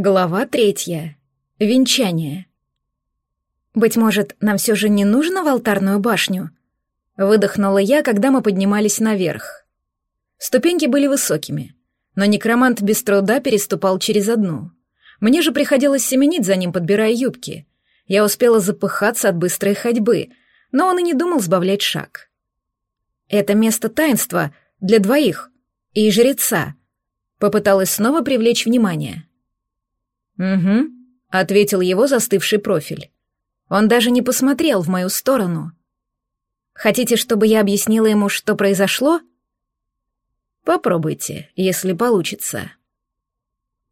Глава третья. Венчание. «Быть может, нам все же не нужно в алтарную башню?» Выдохнула я, когда мы поднимались наверх. Ступеньки были высокими, но некромант без труда переступал через одну. Мне же приходилось семенить за ним, подбирая юбки. Я успела запыхаться от быстрой ходьбы, но он и не думал сбавлять шаг. «Это место таинства для двоих и жреца», — попыталась снова привлечь внимание. «Угу», — ответил его застывший профиль. Он даже не посмотрел в мою сторону. «Хотите, чтобы я объяснила ему, что произошло?» «Попробуйте, если получится».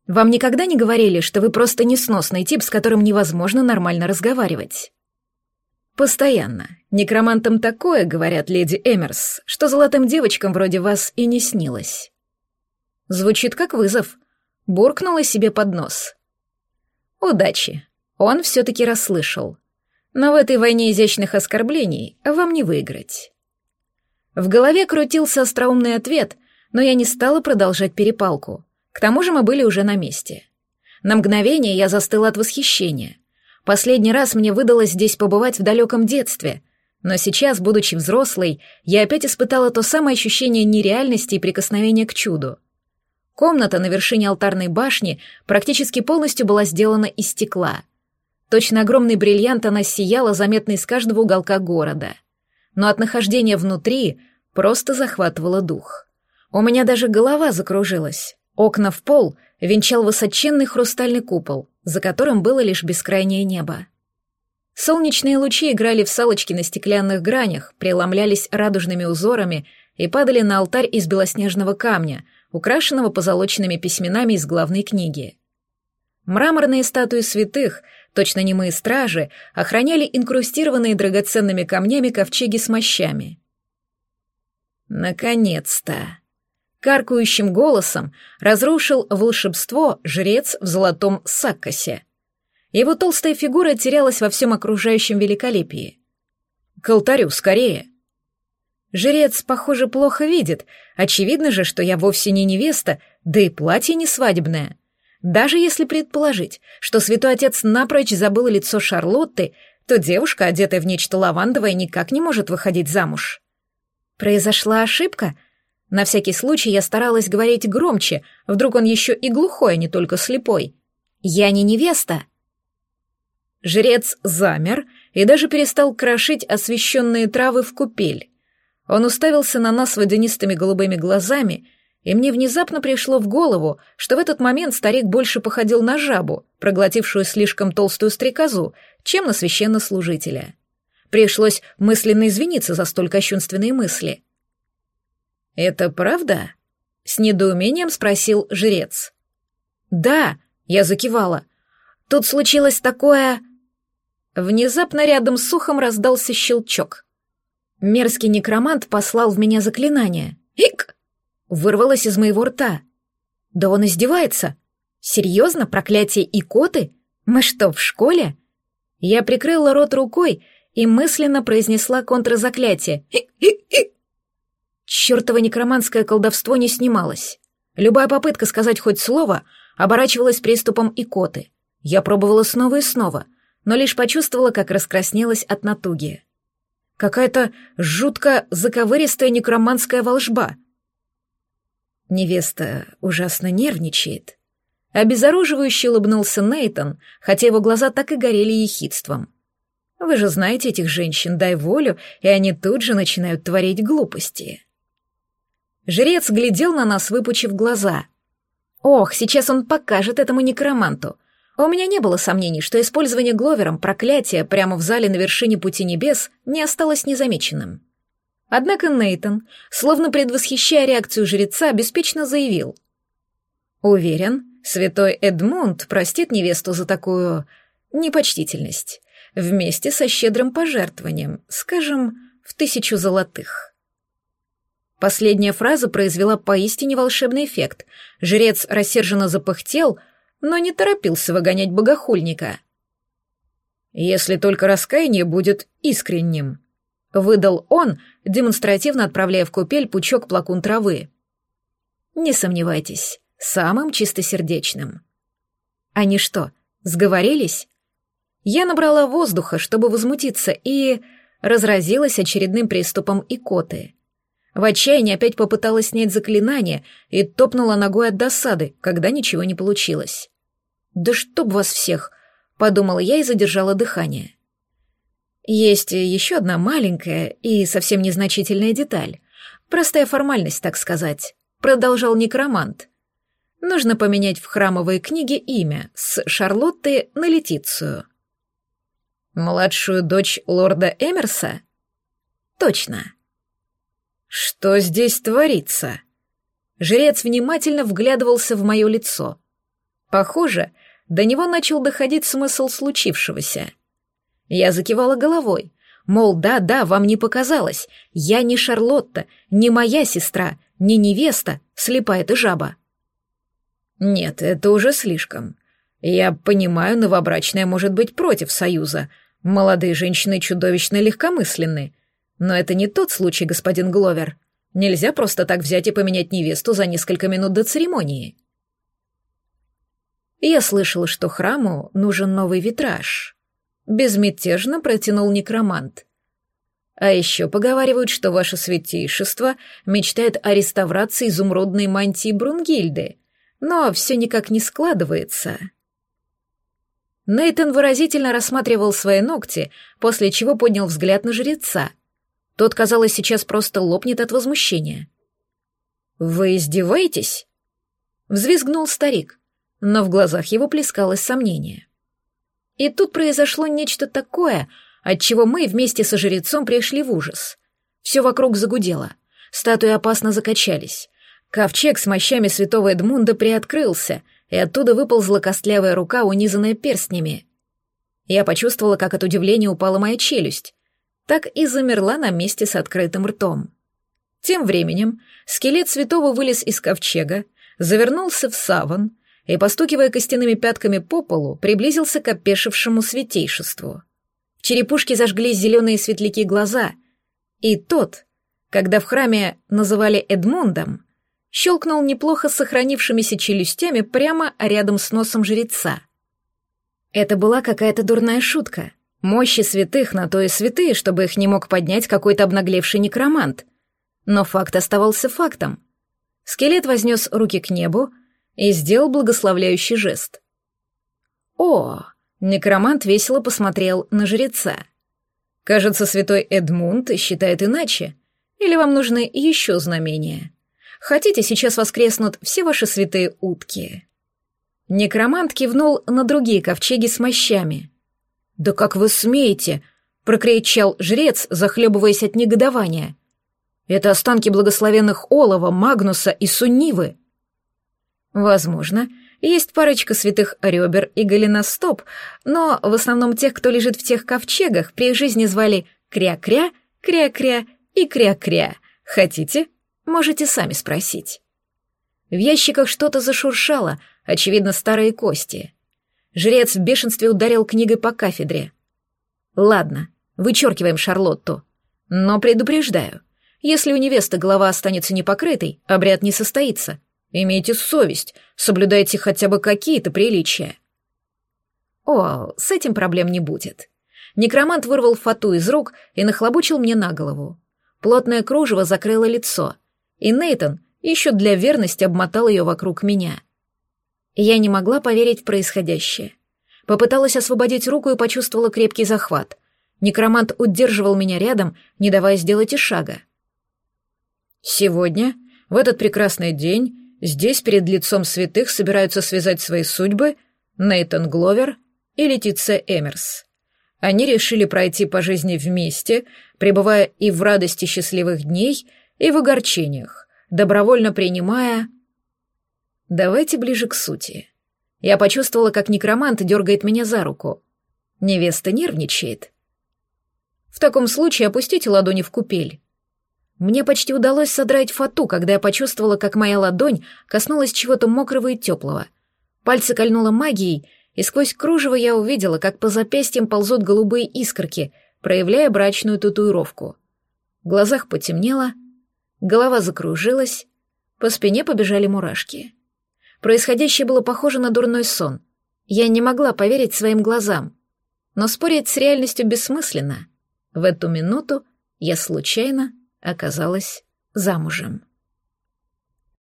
«Вам никогда не говорили, что вы просто несносный тип, с которым невозможно нормально разговаривать?» «Постоянно. Некромантам такое, говорят леди Эмерс, что золотым девочкам вроде вас и не снилось». Звучит как вызов. Буркнула себе под нос. Удачи. Он все-таки расслышал. Но в этой войне изящных оскорблений вам не выиграть. В голове крутился остроумный ответ, но я не стала продолжать перепалку. К тому же мы были уже на месте. На мгновение я застыла от восхищения. Последний раз мне выдалось здесь побывать в далеком детстве, но сейчас, будучи взрослой, я опять испытала то самое ощущение нереальности и прикосновения к чуду — Комната на вершине алтарной башни практически полностью была сделана из стекла. Точно огромный бриллиант она сияла заметно из каждого уголка города. Но от нахождения внутри просто захватывала дух. У меня даже голова закружилась. Окна в пол венчал высоченный хрустальный купол, за которым было лишь бескрайнее небо. Солнечные лучи играли в салочки на стеклянных гранях, преломлялись радужными узорами и падали на алтарь из белоснежного камня — украшенного позолоченными письменами из главной книги. Мраморные статуи святых, точно немые стражи, охраняли инкрустированные драгоценными камнями ковчеги с мощами. Наконец-то! Каркающим голосом разрушил волшебство жрец в золотом саккосе. Его толстая фигура терялась во всем окружающем великолепии. «К алтарю, скорее!» Жрец, похоже, плохо видит. Очевидно же, что я вовсе не невеста, да и платье не свадебное. Даже если предположить, что святой отец напрочь забыл лицо Шарлотты, то девушка, одетая в нечто лавандовое, никак не может выходить замуж. Произошла ошибка? На всякий случай я старалась говорить громче, вдруг он еще и глухой, а не только слепой. Я не невеста. Жрец замер и даже перестал крошить освещенные травы в купель. Он уставился на нас водянистыми голубыми глазами, и мне внезапно пришло в голову, что в этот момент старик больше походил на жабу, проглотившую слишком толстую стрекозу, чем на священнослужителя. Пришлось мысленно извиниться за столь кощунственные мысли. «Это правда?» — с недоумением спросил жрец. «Да», — я закивала. «Тут случилось такое...» Внезапно рядом с ухом раздался щелчок — Мерзкий некромант послал в меня заклинание. «Ик!» Вырвалось из моего рта. «Да он издевается! Серьезно, проклятие икоты? Мы что, в школе?» Я прикрыла рот рукой и мысленно произнесла контрзаклятие. «Ик-ик-ик!» Чёртово некроманское колдовство не снималось. Любая попытка сказать хоть слово оборачивалась приступом икоты. Я пробовала снова и снова, но лишь почувствовала, как раскраснелась от натуги. Какая-то жутко заковыристая некроманская волжба. Невеста ужасно нервничает. Обезоруживающе улыбнулся Нейтон, хотя его глаза так и горели ехидством. Вы же знаете этих женщин, дай волю, и они тут же начинают творить глупости. Жрец глядел на нас, выпучив глаза. Ох, сейчас он покажет этому некроманту, у меня не было сомнений, что использование Гловером проклятия прямо в зале на вершине пути небес не осталось незамеченным. Однако Нейтон, словно предвосхищая реакцию жреца, беспечно заявил. «Уверен, святой Эдмунд простит невесту за такую непочтительность, вместе со щедрым пожертвованием, скажем, в тысячу золотых». Последняя фраза произвела поистине волшебный эффект. Жрец рассерженно запыхтел — но не торопился выгонять богохульника. «Если только раскаяние будет искренним», — выдал он, демонстративно отправляя в купель пучок плакун травы. «Не сомневайтесь, самым чистосердечным». Они что, сговорились? Я набрала воздуха, чтобы возмутиться, и разразилась очередным приступом икоты. В отчаянии опять попыталась снять заклинание и топнула ногой от досады, когда ничего не получилось. «Да чтоб вас всех!» — подумала я и задержала дыхание. Есть еще одна маленькая и совсем незначительная деталь. Простая формальность, так сказать. Продолжал некромант. Нужно поменять в храмовой книге имя с Шарлотты на Летицию. Младшую дочь лорда Эмерса? Точно. Что здесь творится? Жрец внимательно вглядывался в мое лицо. Похоже, до него начал доходить смысл случившегося. Я закивала головой, мол, да-да, вам не показалось, я не Шарлотта, не моя сестра, не невеста, слепая ты жаба. Нет, это уже слишком. Я понимаю, новобрачная может быть против союза. Молодые женщины чудовищно легкомысленны. Но это не тот случай, господин Гловер. Нельзя просто так взять и поменять невесту за несколько минут до церемонии. Я слышал, что храму нужен новый витраж. Безмятежно протянул некромант. А еще поговаривают, что ваше святейшество мечтает о реставрации изумрудной мантии Брунгильды, но все никак не складывается. Нейтон выразительно рассматривал свои ногти, после чего поднял взгляд на жреца. Тот, казалось, сейчас просто лопнет от возмущения. «Вы издеваетесь?» Взвизгнул старик но в глазах его плескалось сомнение. И тут произошло нечто такое, от чего мы вместе со жрецом пришли в ужас. Все вокруг загудело, статуи опасно закачались. Ковчег с мощами святого Эдмунда приоткрылся, и оттуда выползла костлявая рука, унизанная перстнями. Я почувствовала, как от удивления упала моя челюсть, так и замерла на месте с открытым ртом. Тем временем скелет святого вылез из ковчега, завернулся в саван, и, постукивая костяными пятками по полу, приблизился к опешившему святейшеству. В черепушке зажглись зеленые светляки глаза, и тот, когда в храме называли Эдмундом, щелкнул неплохо сохранившимися челюстями прямо рядом с носом жреца. Это была какая-то дурная шутка. Мощи святых на то и святые, чтобы их не мог поднять какой-то обнаглевший некромант. Но факт оставался фактом. Скелет вознес руки к небу, и сделал благословляющий жест. «О!» — некромант весело посмотрел на жреца. «Кажется, святой Эдмунд считает иначе. Или вам нужны еще знамения? Хотите, сейчас воскреснут все ваши святые утки?» Некромант кивнул на другие ковчеги с мощами. «Да как вы смеете!» — прокричал жрец, захлебываясь от негодования. «Это останки благословенных Олова, Магнуса и Суннивы!» Возможно, есть парочка святых ребер и голеностоп, но в основном тех, кто лежит в тех ковчегах, при жизни звали Кря-Кря, Кря-Кря и Кря-Кря. Хотите? Можете сами спросить. В ящиках что-то зашуршало, очевидно, старые кости. Жрец в бешенстве ударил книгой по кафедре. «Ладно, вычеркиваем Шарлотту. Но предупреждаю, если у невесты голова останется непокрытой, обряд не состоится. Имейте совесть, соблюдайте хотя бы какие-то приличия. О, с этим проблем не будет. Некромант вырвал фату из рук и нахлобучил мне на голову. Плотное кружево закрыло лицо, и Нейтон еще для верности обмотал ее вокруг меня. Я не могла поверить в происходящее. Попыталась освободить руку и почувствовала крепкий захват. Некромант удерживал меня рядом, не давая сделать и шага. Сегодня, в этот прекрасный день, Здесь перед лицом святых собираются связать свои судьбы Нейтан Гловер и Летиция Эмерс. Они решили пройти по жизни вместе, пребывая и в радости счастливых дней, и в огорчениях, добровольно принимая... Давайте ближе к сути. Я почувствовала, как некромант дергает меня за руку. Невеста нервничает. В таком случае опустите ладони в купель. Мне почти удалось содрать фату, когда я почувствовала, как моя ладонь коснулась чего-то мокрого и теплого. Пальцы кольнуло магией, и сквозь кружево я увидела, как по запястьям ползут голубые искорки, проявляя брачную татуировку. В глазах потемнело, голова закружилась, по спине побежали мурашки. Происходящее было похоже на дурной сон. Я не могла поверить своим глазам, но спорить с реальностью бессмысленно. В эту минуту я случайно оказалась замужем.